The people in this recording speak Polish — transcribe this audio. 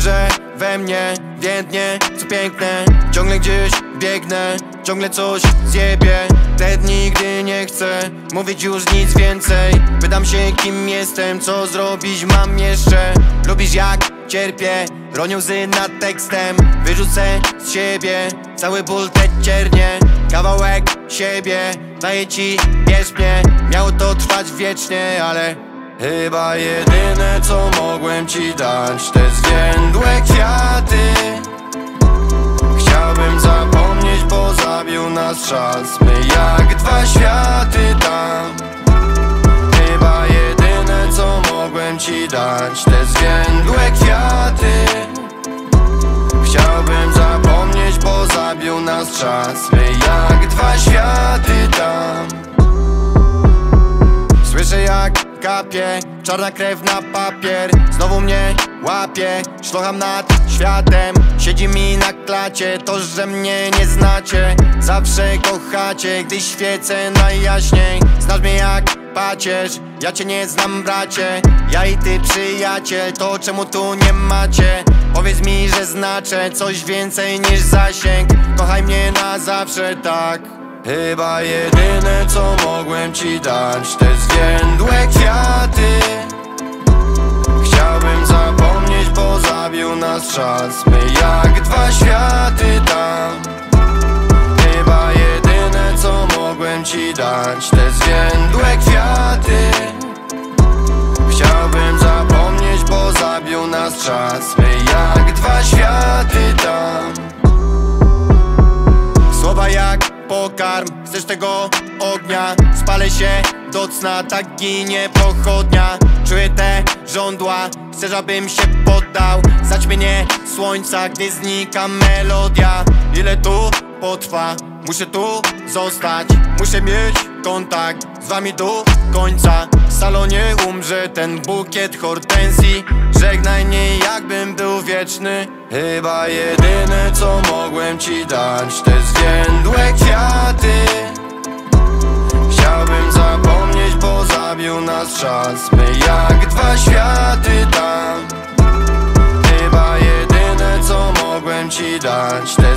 że we mnie więdnie co piękne. Ciągle gdzieś biegnę, ciągle coś zjebie. Te dni, gdy nie chcę mówić już nic więcej. Pytam się kim jestem, co zrobić mam jeszcze. Lubisz jak cierpię, ronią łzy nad tekstem. Wyrzucę z siebie cały ból te ciernie. Kawałek siebie daję ci, bierz mnie. Miało to trwać wiecznie, ale Chyba jedyne co mogłem ci dać Te zwiędłe kwiaty. Chciałbym zapomnieć, bo zabił nas czas. My jak dwa światy tam. Chyba jedyne co mogłem ci dać Te zwiędłe kwiaty. Chciałbym zapomnieć, bo zabił nas czas. My jak dwa światy Czarna krew na papier. Znowu mnie łapie Szlocham nad światem. Siedzi mi na klacie To, że mnie nie znacie. Zawsze kochacie Gdy świecę najjaśniej. Znasz mnie jak pacierz Ja cię nie znam bracie. Ja i ty przyjaciel To czemu tu nie macie? Powiedz mi, że znaczę Coś więcej niż zasięg. Kochaj mnie na zawsze tak. Chyba jedyne co mogłem ci dać Te zwiędłe kwiaty. Chciałbym zapomnieć, bo zabił nas czas. My jak dwa światy tam. Chyba jedyne co mogłem ci dać Te zwiędłe kwiaty. Chciałbym zapomnieć, bo zabił nas czas. My jak dwa światy tam. Słowa jak pokarm, chcesz tego ognia? Spalę się do cna, tak ginie pochodnia. Czuję te żądła, chcesz abym się poddał. Zaćmienie słońca, gdy znika melodia. Ile tu potrwa, muszę tu zostać. Muszę mieć kontakt z wami do końca. W salonie umrze ten bukiet hortensji. Żegnaj mnie jakbym był wieczny. Chyba jedyne co mogłem ci dać Te zwiędłe kwiaty czas. My jak dwa światy tam. Chyba jedyne co mogłem ci dać Te